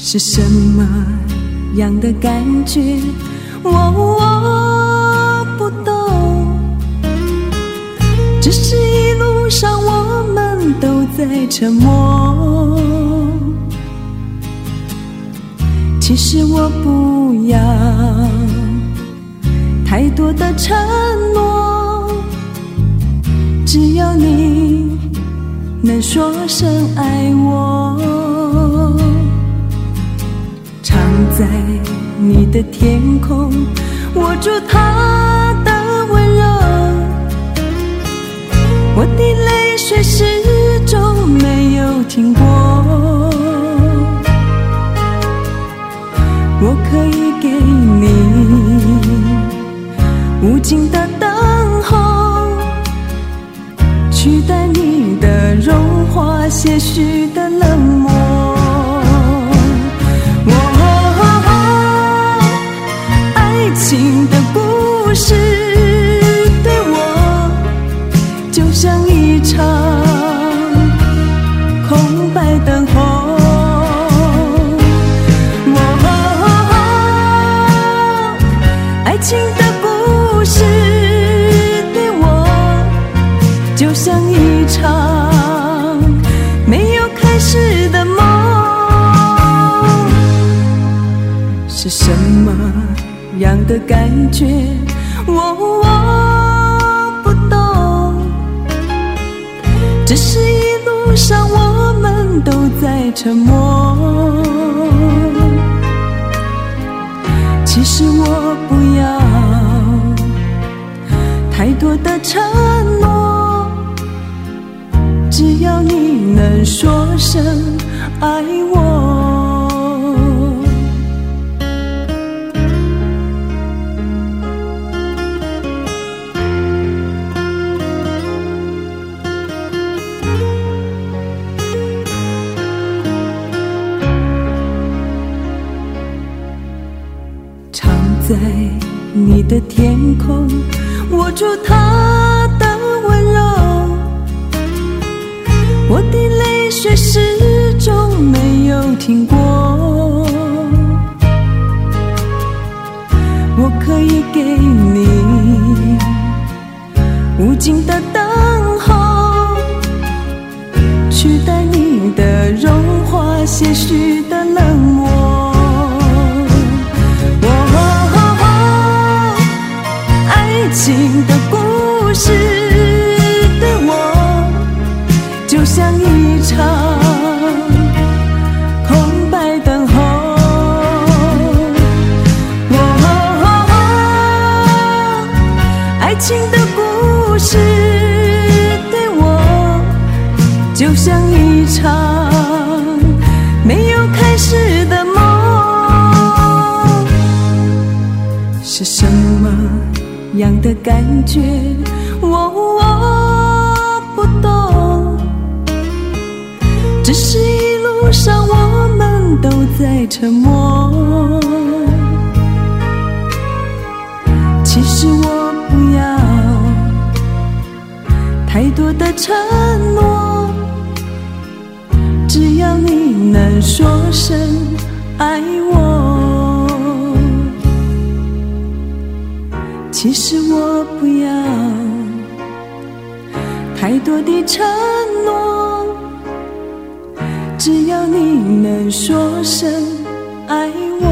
是什么样的感觉？我我不懂，只是一路上我们都在沉默。其实我不要太多的承诺，只要你能说声爱我，在你的天空握住他的温柔，我的泪水始终没有停过。我可以给你无尽的等候，取代你的融化，些许的冷漠。爱情的故事对我就像一场没有开始的梦，是什么样的感觉？我我不懂，只是一路上我们都在沉默。其实我不的承诺，只要你能说声爱我。常在你的天空握住它却始终没有停过。我可以给你无尽的等候，取代你的融化，些许的情的故事对我就像一场没有开始的梦，是什么？样的感觉，我我不懂，只是一路上我们都在沉默。的承诺，只要你能说声爱我。其实我不要太多的承诺，只要你能说声爱我。